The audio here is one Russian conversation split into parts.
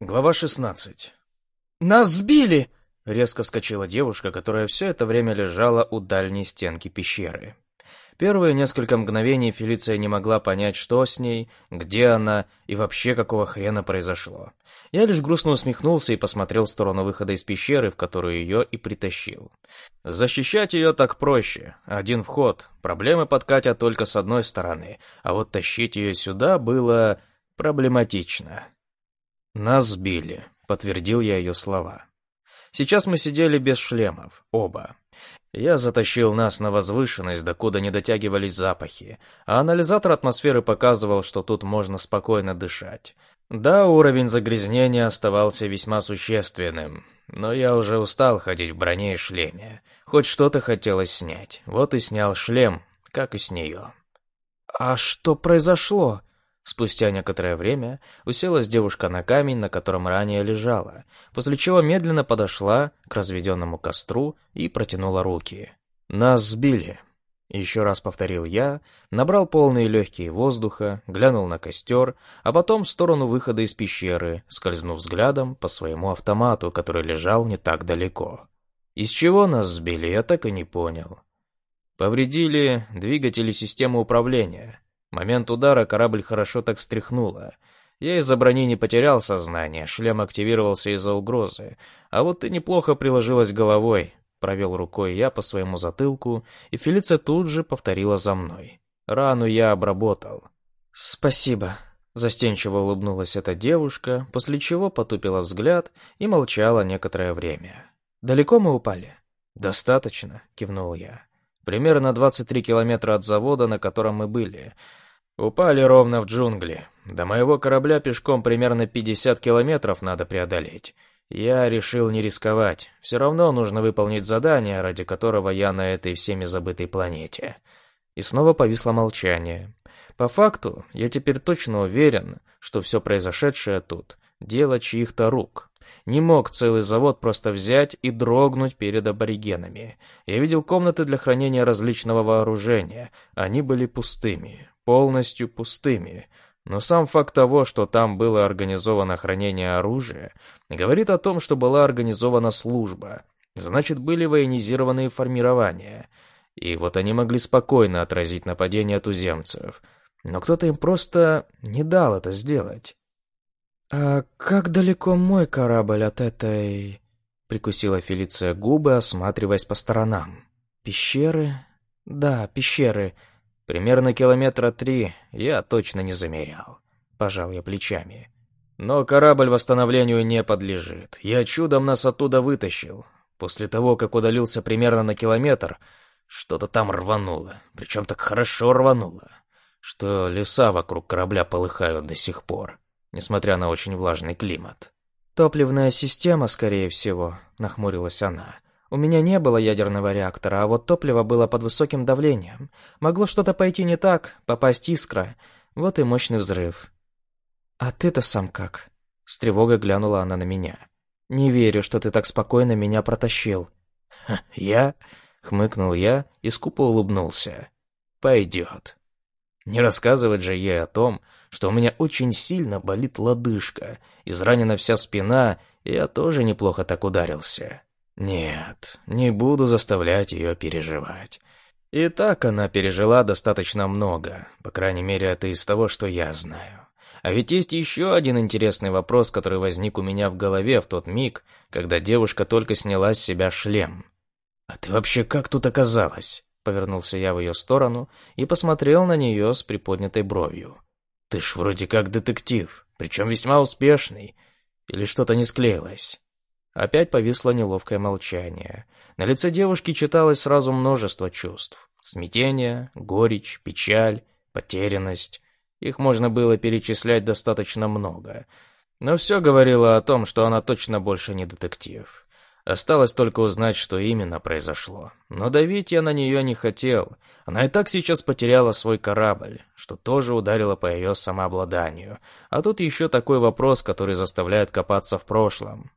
Глава 16. «Нас сбили!» — резко вскочила девушка, которая все это время лежала у дальней стенки пещеры. Первые несколько мгновений Фелиция не могла понять, что с ней, где она и вообще какого хрена произошло. Я лишь грустно усмехнулся и посмотрел в сторону выхода из пещеры, в которую ее и притащил. Защищать ее так проще. Один вход. Проблемы подкатят только с одной стороны, а вот тащить ее сюда было проблематично. «Нас сбили», — подтвердил я ее слова. Сейчас мы сидели без шлемов, оба. Я затащил нас на возвышенность, докуда не дотягивались запахи, а анализатор атмосферы показывал, что тут можно спокойно дышать. Да, уровень загрязнения оставался весьма существенным, но я уже устал ходить в броне и шлеме. Хоть что-то хотелось снять, вот и снял шлем, как и с нее. «А что произошло?» Спустя некоторое время уселась девушка на камень, на котором ранее лежала, после чего медленно подошла к разведенному костру и протянула руки. «Нас сбили», — еще раз повторил я, набрал полные легкие воздуха, глянул на костер, а потом в сторону выхода из пещеры, скользнув взглядом по своему автомату, который лежал не так далеко. Из чего нас сбили, я так и не понял. Повредили двигатели системы управления — момент удара корабль хорошо так встряхнуло. Я из-за брони не потерял сознание, шлем активировался из-за угрозы. А вот ты неплохо приложилась головой. Провел рукой я по своему затылку, и Фелиция тут же повторила за мной. Рану я обработал. «Спасибо», — застенчиво улыбнулась эта девушка, после чего потупила взгляд и молчала некоторое время. «Далеко мы упали?» «Достаточно», — кивнул я. «Примерно 23 километра от завода, на котором мы были. Упали ровно в джунгли. До моего корабля пешком примерно 50 километров надо преодолеть. Я решил не рисковать. Все равно нужно выполнить задание, ради которого я на этой всеми забытой планете. И снова повисло молчание. По факту, я теперь точно уверен, что все произошедшее тут — дело чьих-то рук. Не мог целый завод просто взять и дрогнуть перед аборигенами. Я видел комнаты для хранения различного вооружения. Они были пустыми полностью пустыми, но сам факт того, что там было организовано хранение оружия, говорит о том, что была организована служба, значит, были военизированные формирования, и вот они могли спокойно отразить нападение туземцев, но кто-то им просто не дал это сделать. «А как далеко мой корабль от этой...» — прикусила Фелиция губы, осматриваясь по сторонам. «Пещеры?» «Да, пещеры. Примерно километра три я точно не замерял. Пожал я плечами. Но корабль восстановлению не подлежит. Я чудом нас оттуда вытащил. После того, как удалился примерно на километр, что-то там рвануло. Причем так хорошо рвануло, что леса вокруг корабля полыхают до сих пор, несмотря на очень влажный климат. «Топливная система, скорее всего», — нахмурилась она. У меня не было ядерного реактора, а вот топливо было под высоким давлением. Могло что-то пойти не так, попасть искра. Вот и мощный взрыв. «А ты-то сам как?» С тревогой глянула она на меня. «Не верю, что ты так спокойно меня протащил». «Я?» — хмыкнул я и скупо улыбнулся. «Пойдет». Не рассказывать же ей о том, что у меня очень сильно болит лодыжка, изранена вся спина, и я тоже неплохо так ударился. Нет, не буду заставлять ее переживать. И так она пережила достаточно много, по крайней мере, это из того, что я знаю. А ведь есть еще один интересный вопрос, который возник у меня в голове в тот миг, когда девушка только сняла с себя шлем. «А ты вообще как тут оказалась?» Повернулся я в ее сторону и посмотрел на нее с приподнятой бровью. «Ты ж вроде как детектив, причем весьма успешный. Или что-то не склеилось?» Опять повисло неловкое молчание. На лице девушки читалось сразу множество чувств. Смятение, горечь, печаль, потерянность. Их можно было перечислять достаточно много. Но все говорило о том, что она точно больше не детектив. Осталось только узнать, что именно произошло. Но давить я на нее не хотел. Она и так сейчас потеряла свой корабль, что тоже ударило по ее самообладанию. А тут еще такой вопрос, который заставляет копаться в прошлом.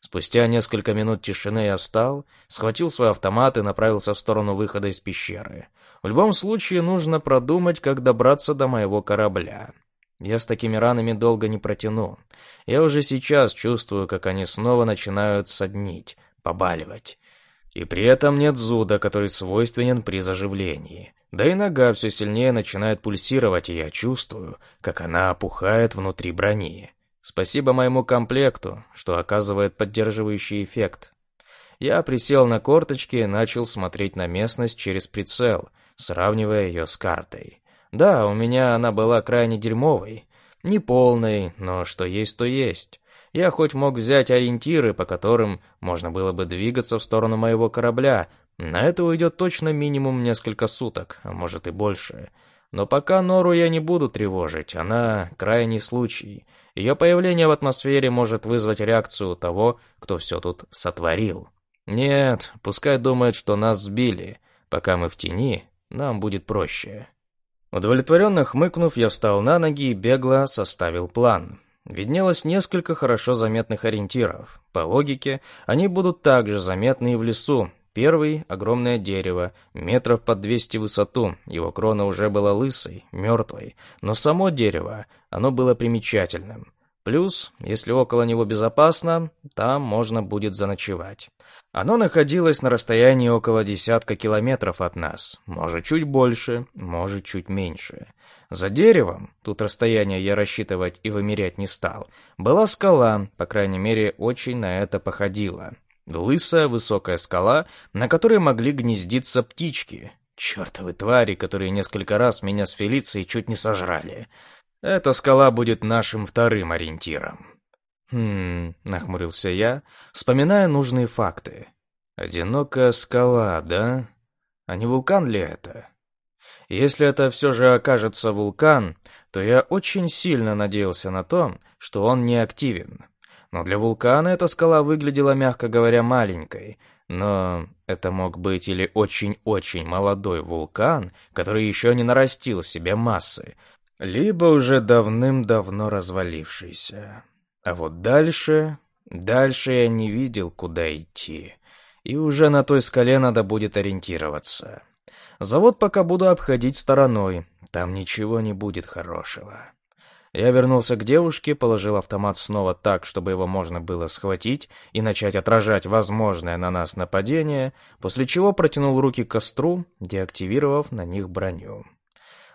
Спустя несколько минут тишины я встал, схватил свой автомат и направился в сторону выхода из пещеры. В любом случае нужно продумать, как добраться до моего корабля. Я с такими ранами долго не протяну. Я уже сейчас чувствую, как они снова начинают соднить, побаливать. И при этом нет зуда, который свойственен при заживлении. Да и нога все сильнее начинает пульсировать, и я чувствую, как она опухает внутри брони. Спасибо моему комплекту, что оказывает поддерживающий эффект. Я присел на корточки и начал смотреть на местность через прицел, сравнивая ее с картой. Да, у меня она была крайне дерьмовой. Не полной, но что есть, то есть. Я хоть мог взять ориентиры, по которым можно было бы двигаться в сторону моего корабля. На это уйдет точно минимум несколько суток, а может и больше. Но пока Нору я не буду тревожить, она крайний случай. Ее появление в атмосфере может вызвать реакцию того, кто все тут сотворил. Нет, пускай думает, что нас сбили. Пока мы в тени, нам будет проще. Удовлетворенно хмыкнув, я встал на ноги и бегло составил план. Виднелось несколько хорошо заметных ориентиров. По логике, они будут также заметны и в лесу. Первый — огромное дерево, метров под 200 в высоту, его крона уже была лысой, мертвой, но само дерево, оно было примечательным. Плюс, если около него безопасно, там можно будет заночевать. Оно находилось на расстоянии около десятка километров от нас, может чуть больше, может чуть меньше. За деревом, тут расстояние я рассчитывать и вымерять не стал, была скала, по крайней мере, очень на это походила. Лысая высокая скала, на которой могли гнездиться птички. Чертовы твари, которые несколько раз меня с Фелицией чуть не сожрали. Эта скала будет нашим вторым ориентиром. Хм, нахмурился я, вспоминая нужные факты. Одинокая скала, да? А не вулкан ли это? Если это все же окажется вулкан, то я очень сильно надеялся на то, что он не активен. Но для вулкана эта скала выглядела, мягко говоря, маленькой. Но это мог быть или очень-очень молодой вулкан, который еще не нарастил себе массы, либо уже давным-давно развалившийся. А вот дальше... Дальше я не видел, куда идти. И уже на той скале надо будет ориентироваться. Завод пока буду обходить стороной. Там ничего не будет хорошего. Я вернулся к девушке, положил автомат снова так, чтобы его можно было схватить и начать отражать возможное на нас нападение, после чего протянул руки к костру, деактивировав на них броню.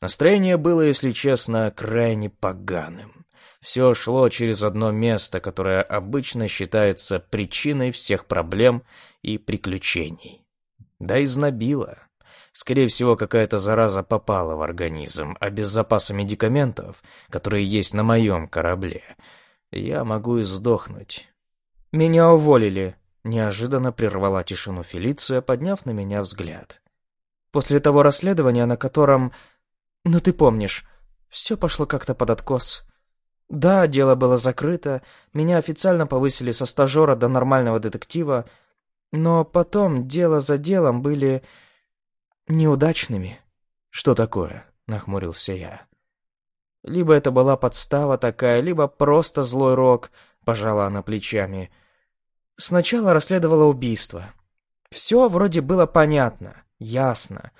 Настроение было, если честно, крайне поганым. Все шло через одно место, которое обычно считается причиной всех проблем и приключений. Да и знобило. Скорее всего, какая-то зараза попала в организм, а без запаса медикаментов, которые есть на моем корабле, я могу и сдохнуть. «Меня уволили», — неожиданно прервала тишину Фелиция, подняв на меня взгляд. «После того расследования, на котором ну ты помнишь, все пошло как-то под откос. Да, дело было закрыто, меня официально повысили со стажера до нормального детектива, но потом дело за делом были неудачными. Что такое? Нахмурился я. Либо это была подстава такая, либо просто злой рок, пожала она плечами. Сначала расследовала убийство. Все вроде было понятно, ясно.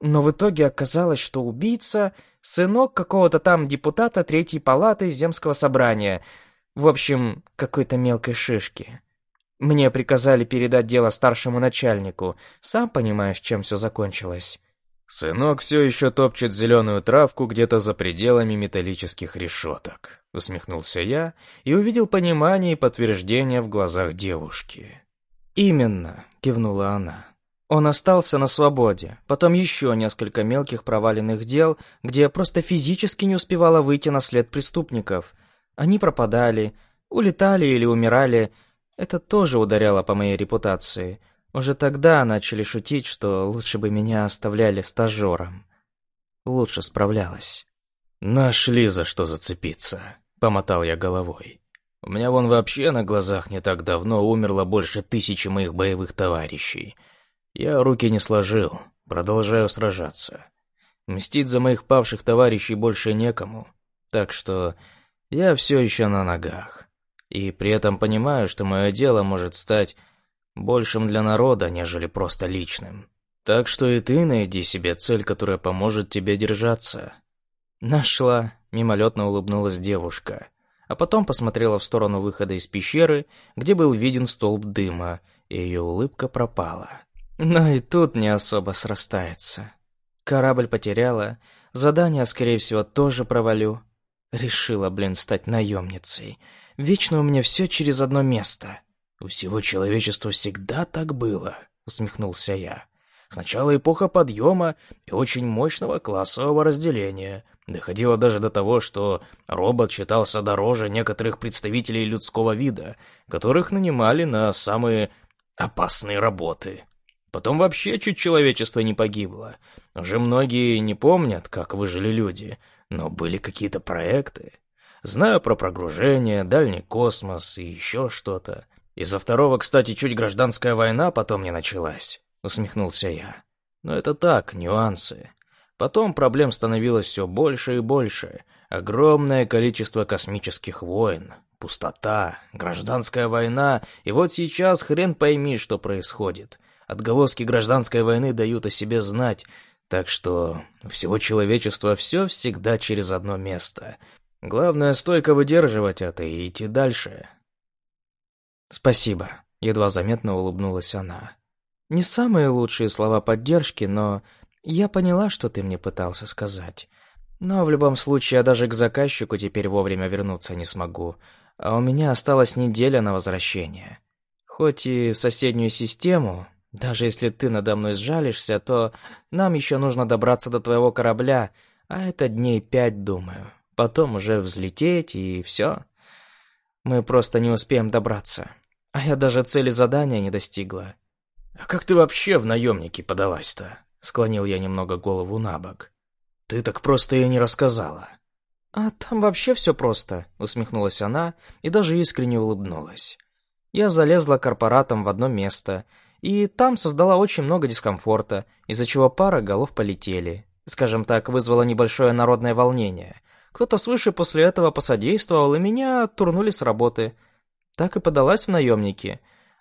Но в итоге оказалось, что убийца — сынок какого-то там депутата Третьей палаты Земского собрания. В общем, какой-то мелкой шишки. Мне приказали передать дело старшему начальнику. Сам понимаешь, чем все закончилось. «Сынок все еще топчет зеленую травку где-то за пределами металлических решеток», — усмехнулся я и увидел понимание и подтверждение в глазах девушки. «Именно», — кивнула она. Он остался на свободе, потом еще несколько мелких проваленных дел, где просто физически не успевала выйти на след преступников. Они пропадали, улетали или умирали. Это тоже ударяло по моей репутации. Уже тогда начали шутить, что лучше бы меня оставляли стажером. Лучше справлялась. «Нашли за что зацепиться», — помотал я головой. «У меня вон вообще на глазах не так давно умерло больше тысячи моих боевых товарищей». Я руки не сложил, продолжаю сражаться. Мстить за моих павших товарищей больше некому, так что я все еще на ногах. И при этом понимаю, что мое дело может стать большим для народа, нежели просто личным. Так что и ты найди себе цель, которая поможет тебе держаться. Нашла, Мимолетно улыбнулась девушка. А потом посмотрела в сторону выхода из пещеры, где был виден столб дыма, и ее улыбка пропала. Но и тут не особо срастается. Корабль потеряла, задание, скорее всего, тоже провалю. Решила, блин, стать наемницей. Вечно у меня все через одно место. У всего человечества всегда так было, усмехнулся я. Сначала эпоха подъема и очень мощного классового разделения. Доходило даже до того, что робот считался дороже некоторых представителей людского вида, которых нанимали на самые опасные работы. Потом вообще чуть человечество не погибло. Уже многие не помнят, как выжили люди, но были какие-то проекты. Знаю про прогружение, дальний космос и еще что-то. Из-за второго, кстати, чуть гражданская война потом не началась, усмехнулся я. Но это так, нюансы. Потом проблем становилось все больше и больше. Огромное количество космических войн, пустота, гражданская война, и вот сейчас хрен пойми, что происходит. Отголоски гражданской войны дают о себе знать, так что всего человечества все всегда через одно место. Главное стойко выдерживать это и идти дальше. «Спасибо», — едва заметно улыбнулась она. «Не самые лучшие слова поддержки, но я поняла, что ты мне пытался сказать. Но в любом случае я даже к заказчику теперь вовремя вернуться не смогу, а у меня осталась неделя на возвращение. Хоть и в соседнюю систему, даже если ты надо мной сжалишься, то нам еще нужно добраться до твоего корабля, а это дней пять, думаю. Потом уже взлететь и все. Мы просто не успеем добраться. А я даже цели задания не достигла. «А как ты вообще в наемники подалась-то?» Склонил я немного голову на бок. «Ты так просто и не рассказала». «А там вообще все просто», — усмехнулась она и даже искренне улыбнулась. Я залезла корпоратом в одно место, и там создала очень много дискомфорта, из-за чего пара голов полетели. Скажем так, вызвало небольшое народное волнение. Кто-то свыше после этого посодействовал, и меня турнули с работы. Так и подалась в наемники.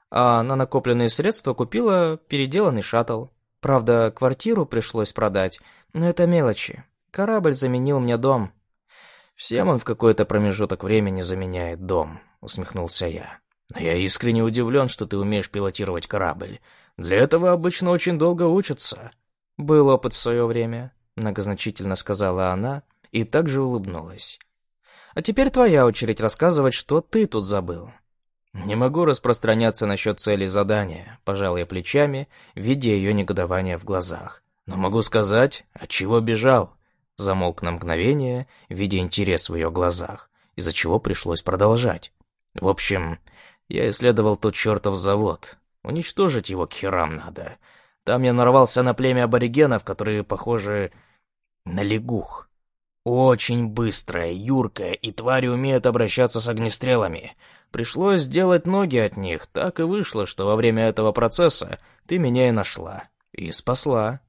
А на накопленные средства купила переделанный шаттл. Правда, квартиру пришлось продать, но это мелочи. Корабль заменил мне дом. Всем он в какой-то промежуток времени заменяет дом, усмехнулся я. Я искренне удивлен, что ты умеешь пилотировать корабль. Для этого обычно очень долго учатся. Был опыт в свое время, многозначительно сказала она и также улыбнулась. А теперь твоя очередь рассказывать, что ты тут забыл. «Не могу распространяться насчет цели задания», — пожал я плечами, видя ее негодование в глазах. «Но могу сказать, от чего бежал». Замолк на мгновение, видя интерес в ее глазах, из-за чего пришлось продолжать. В общем, я исследовал тот чертов завод. Уничтожить его к херам надо. Там я нарвался на племя аборигенов, которые похожи на лягух. Очень быстрая, юркая, и твари умеют обращаться с огнестрелами. Пришлось сделать ноги от них, так и вышло, что во время этого процесса ты меня и нашла. И спасла.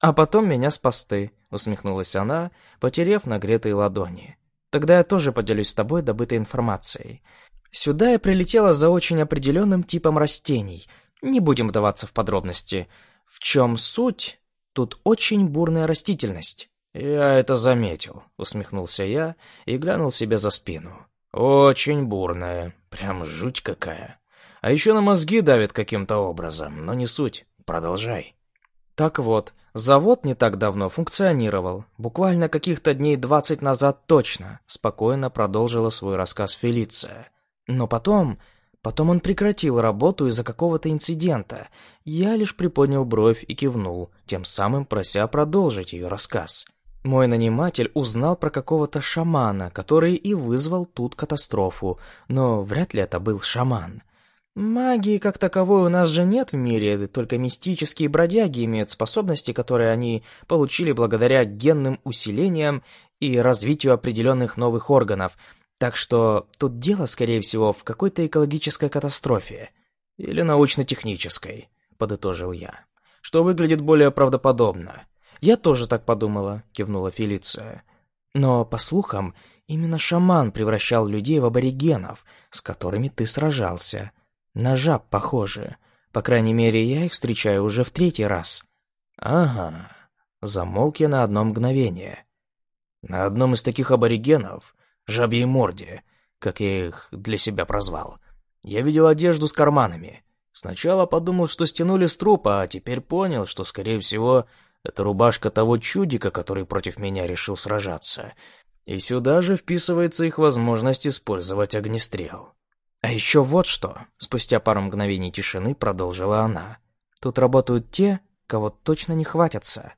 А потом меня спас ты, усмехнулась она, потерев нагретые ладони. Тогда я тоже поделюсь с тобой добытой информацией. Сюда я прилетела за очень определенным типом растений. Не будем вдаваться в подробности. В чем суть? Тут очень бурная растительность. «Я это заметил», — усмехнулся я и глянул себе за спину. Очень бурная, прям жуть какая. А еще на мозги давит каким-то образом, но не суть. Продолжай. Так вот, завод не так давно функционировал. Буквально каких-то дней двадцать назад точно, спокойно продолжила свой рассказ Фелиция. Но потом... Потом он прекратил работу из-за какого-то инцидента. Я лишь приподнял бровь и кивнул, тем самым прося продолжить ее рассказ. Мой наниматель узнал про какого-то шамана, который и вызвал тут катастрофу, но вряд ли это был шаман. Магии как таковой у нас же нет в мире, только мистические бродяги имеют способности, которые они получили благодаря генным усилениям и развитию определенных новых органов, так что тут дело, скорее всего, в какой-то экологической катастрофе. Или научно-технической, подытожил я, что выглядит более правдоподобно. «Я тоже так подумала», — кивнула Фелиция. «Но, по слухам, именно шаман превращал людей в аборигенов, с которыми ты сражался. На жаб похоже. По крайней мере, я их встречаю уже в третий раз». «Ага». Замолк я на одно мгновение. На одном из таких аборигенов, жабьей морде, как я их для себя прозвал, я видел одежду с карманами. Сначала подумал, что стянули с трупа, а теперь понял, что, скорее всего, это рубашка того чудика, который против меня решил сражаться. И сюда же вписывается их возможность использовать огнестрел. А еще вот что, спустя пару мгновений тишины продолжила она. Тут работают те, кого точно не хватятся.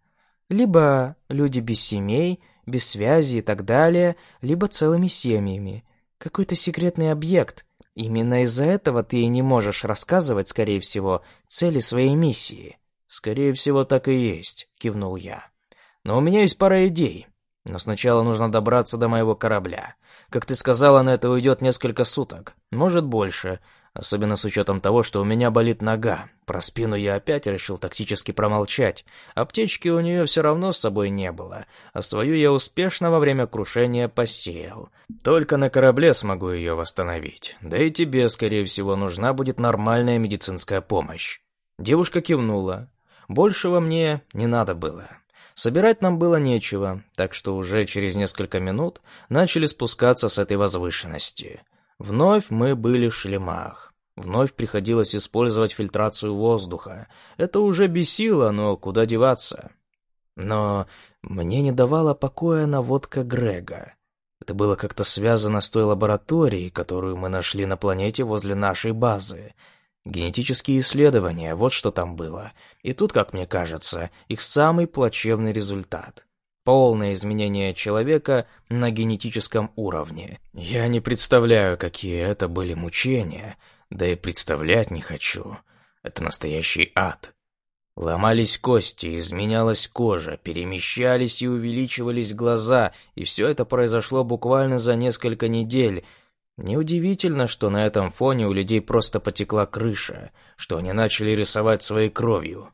Либо люди без семей, без связи и так далее, либо целыми семьями. Какой-то секретный объект. Именно из-за этого ты и не можешь рассказывать, скорее всего, цели своей миссии. Скорее всего, так и есть, кивнул я. Но у меня есть пара идей. Но сначала нужно добраться до моего корабля. Как ты сказала, на это уйдет несколько суток. Может, больше. Особенно с учетом того, что у меня болит нога. Про спину я опять решил тактически промолчать. Аптечки у нее все равно с собой не было, а свою я успешно во время крушения посеял. Только на корабле смогу ее восстановить. Да и тебе, скорее всего, нужна будет нормальная медицинская помощь. Девушка кивнула. Большего мне не надо было. Собирать нам было нечего, так что уже через несколько минут начали спускаться с этой возвышенности. Вновь мы были в шлемах. Вновь приходилось использовать фильтрацию воздуха. Это уже бесило, но куда деваться? Но мне не давала покоя наводка Грега. Это было как-то связано с той лабораторией, которую мы нашли на планете возле нашей базы. Генетические исследования, вот что там было. И тут, как мне кажется, их самый плачевный результат полное изменение человека на генетическом уровне. Я не представляю, какие это были мучения, да и представлять не хочу. Это настоящий ад. Ломались кости, изменялась кожа, перемещались и увеличивались глаза, и все это произошло буквально за несколько недель. Неудивительно, что на этом фоне у людей просто потекла крыша, что они начали рисовать своей кровью.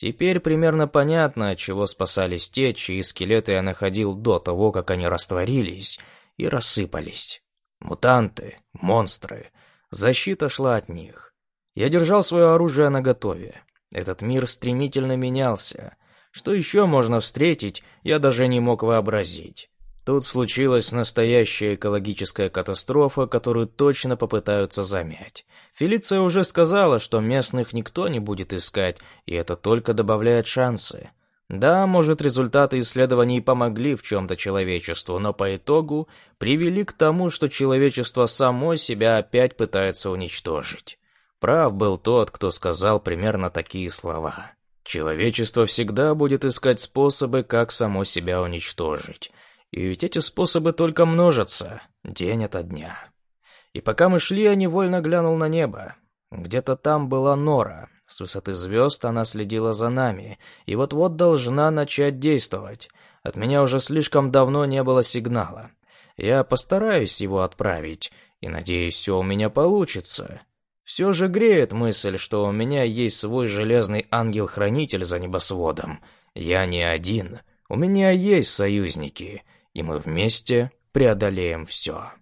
Теперь примерно понятно, от чего спасались те, чьи скелеты я находил до того, как они растворились и рассыпались. Мутанты, монстры. Защита шла от них. Я держал свое оружие наготове. Этот мир стремительно менялся. Что еще можно встретить, я даже не мог вообразить. Тут случилась настоящая экологическая катастрофа, которую точно попытаются замять. Фелиция уже сказала, что местных никто не будет искать, и это только добавляет шансы. Да, может, результаты исследований помогли в чем-то человечеству, но по итогу привели к тому, что человечество само себя опять пытается уничтожить. Прав был тот, кто сказал примерно такие слова. Человечество всегда будет искать способы, как само себя уничтожить. И ведь эти способы только множатся, день ото дня. И пока мы шли, я невольно глянул на небо. Где-то там была Нора. С высоты звезд она следила за нами, и вот-вот должна начать действовать. От меня уже слишком давно не было сигнала. Я постараюсь его отправить, и надеюсь, все у меня получится. Все же греет мысль, что у меня есть свой железный ангел-хранитель за небосводом. Я не один. У меня есть союзники, и мы вместе преодолеем все.